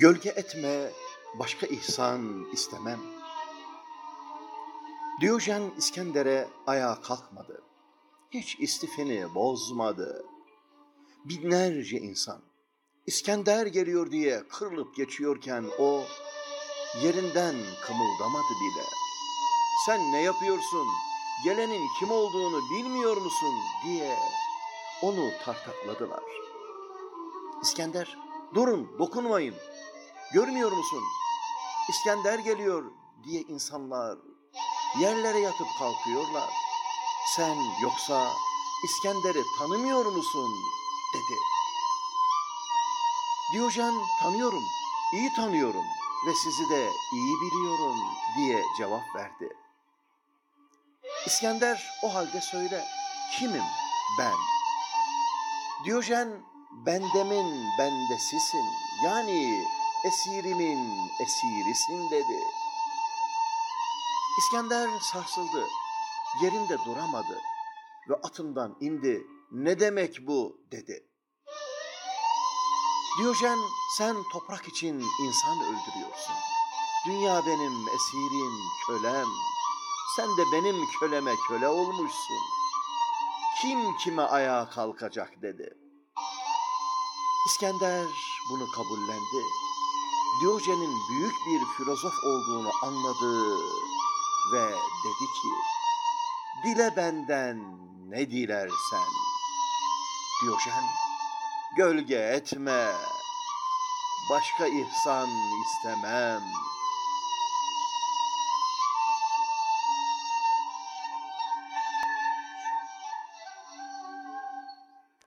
Gölge etme, başka ihsan istemem. Diyojen İskender'e ayağa kalkmadı. Hiç istifini bozmadı. Binlerce insan İskender geliyor diye kırılıp geçiyorken o yerinden kımıldamadı bile. Sen ne yapıyorsun? Gelenin kim olduğunu bilmiyor musun diye onu tartakladılar. İskender, durun, dokunmayın. Görmüyor musun? İskender geliyor diye insanlar yerlere yatıp kalkıyorlar. Sen yoksa İskender'i tanımıyor musun? dedi. Diyojen tanıyorum, iyi tanıyorum ve sizi de iyi biliyorum diye cevap verdi. İskender o halde söyle, kimim ben? Diyojen bendemin bendesisin yani esirimin esirisin dedi. İskender sarsıldı, yerinde duramadı ve atından indi. Ne demek bu dedi. Diyojen sen toprak için insan öldürüyorsun. Dünya benim esirim, kölem. Sen de benim köleme köle olmuşsun. Kim kime ayağa kalkacak dedi. İskender bunu kabullendi. Diyojen'in büyük bir filozof olduğunu anladı ve dedi ki, dile benden ne dilersen. Diyojen, gölge etme, başka ihsan istemem.''